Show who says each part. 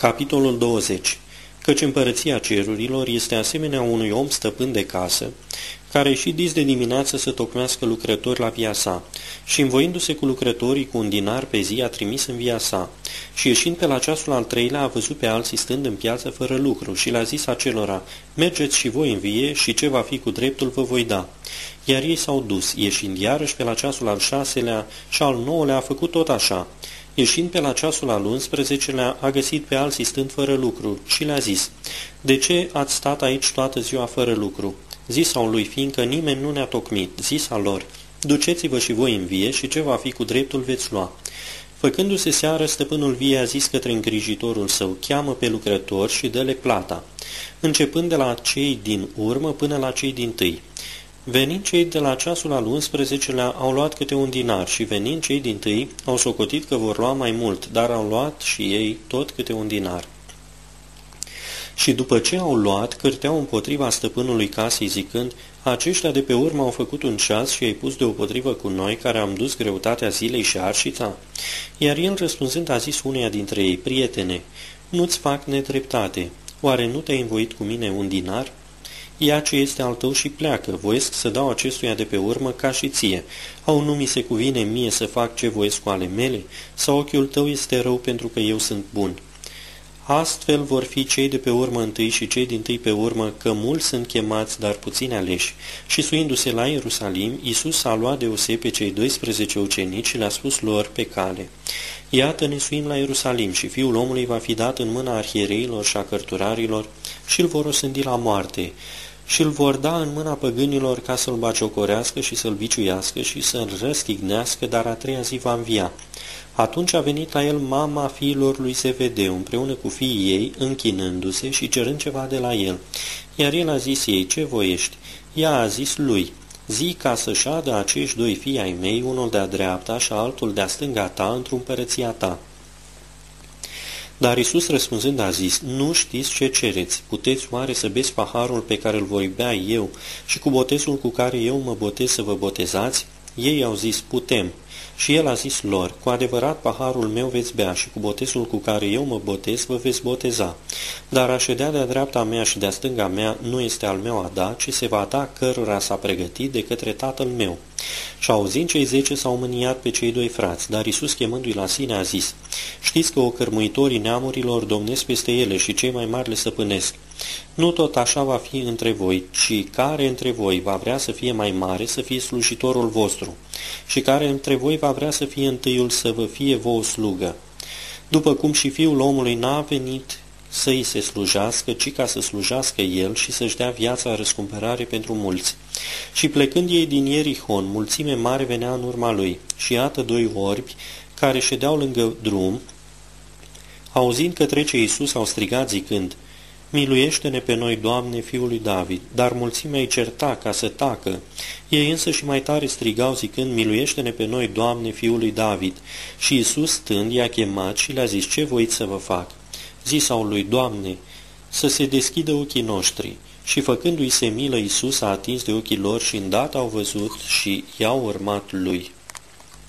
Speaker 1: Capitolul 20 Căci împărăția cerurilor este asemenea unui om stăpân de casă, care și dis de dimineață să tocmească lucrători la via sa, și învoindu-se cu lucrătorii cu un dinar pe zi a trimis în via sa, și ieșind pe la ceasul al treilea a văzut pe alții stând în piață fără lucru și le-a zis acelora, mergeți și voi în vie și ce va fi cu dreptul vă voi da. Iar ei s-au dus, ieșind iarăși pe la ceasul al șaselea și al nouălea a făcut tot așa. Ieșind pe la ceasul al 11-lea, a găsit pe alții stând fără lucru și le-a zis, De ce ați stat aici toată ziua fără lucru? Zisa lui, fiindcă nimeni nu ne-a tocmit, zisa lor, Duceți-vă și voi în vie și ce va fi cu dreptul veți lua. Făcându-se seară, stăpânul vie a zis către îngrijitorul său, cheamă pe lucrători și dă-le plata, începând de la cei din urmă până la cei din tâi. Venind cei de la ceasul al 11-lea, au luat câte un dinar și venind cei din tâi, au socotit că vor lua mai mult, dar au luat și ei tot câte un dinar. Și după ce au luat, cârteau împotriva stăpânului casei zicând, aceștia de pe urmă au făcut un ceas și ai pus deopotrivă cu noi, care am dus greutatea zilei și arșița? Iar el răspunzând a zis uneia dintre ei, prietene, nu-ți fac nedreptate, oare nu te-ai învoit cu mine un dinar? Ia ce este al tău și pleacă, voiesc să dau acestuia de pe urmă ca și ție. Au nu mi se cuvine mie să fac ce voiesc cu ale mele? Sau ochiul tău este rău pentru că eu sunt bun? Astfel vor fi cei de pe urmă întâi și cei din tâi pe urmă, că mulți sunt chemați, dar puțini aleși. Și suindu-se la Ierusalim, Iisus a luat deose pe cei 12 ucenici și le-a spus lor pe cale. Iată ne suim la Ierusalim și fiul omului va fi dat în mâna arhiereilor și a cărturarilor și îl vor osândi la moarte și îl vor da în mâna păgânilor ca să-l bagiocorească și să-l viciuiască și să-l răstignească, dar a treia zi va învia. Atunci a venit la el mama fiilor lui Zevedeu, împreună cu fiii ei, închinându-se și cerând ceva de la el. Iar el a zis ei, ce voiești? Ea a zis lui, zi ca să șadă acești doi fii ai mei, unul de-a dreapta și altul de-a stânga ta, într-un părăția ta. Dar Isus răspunzând a zis, nu știți ce cereți, puteți oare să beți paharul pe care îl voi bea eu și cu botezul cu care eu mă botez să vă botezați? Ei au zis, putem. Și el a zis lor, cu adevărat paharul meu veți bea și cu botezul cu care eu mă botez vă veți boteza. Dar a ședea de-a dreapta mea și de-a stânga mea nu este al meu a da, ci se va da cărora s-a pregătit de către tatăl meu. Și auzind cei zece s-au mâniat pe cei doi frați, dar Isus chemându-i la sine a zis, Știți că ocărmuitorii neamurilor domnesc peste ele și cei mai mari le săpânesc. Nu tot așa va fi între voi, ci care între voi va vrea să fie mai mare, să fie slujitorul vostru, și care între voi va vrea să fie întâiul, să vă fie vouă slugă. După cum și fiul omului n-a venit să îi se slujească, ci ca să slujească el și să-și dea viața răscumpărare pentru mulți. Și plecând ei din Ierihon, mulțime mare venea în urma lui, și iată doi orbi care ședeau lângă drum, auzind că trece Iisus, au strigat zicând, Miluiește-ne pe noi, Doamne, Fiul lui David, dar mulțimea îi certa ca să tacă. Ei însă și mai tare strigau zicând, Miluiește-ne pe noi, Doamne, Fiul lui David. Și Iisus stând i-a chemat și le-a zis, Ce voiți să vă fac? Zisau lui, Doamne, să se deschidă ochii noștri. Și făcându-i se milă, Iisus a atins de ochii lor și îndată au văzut și i-au urmat lui.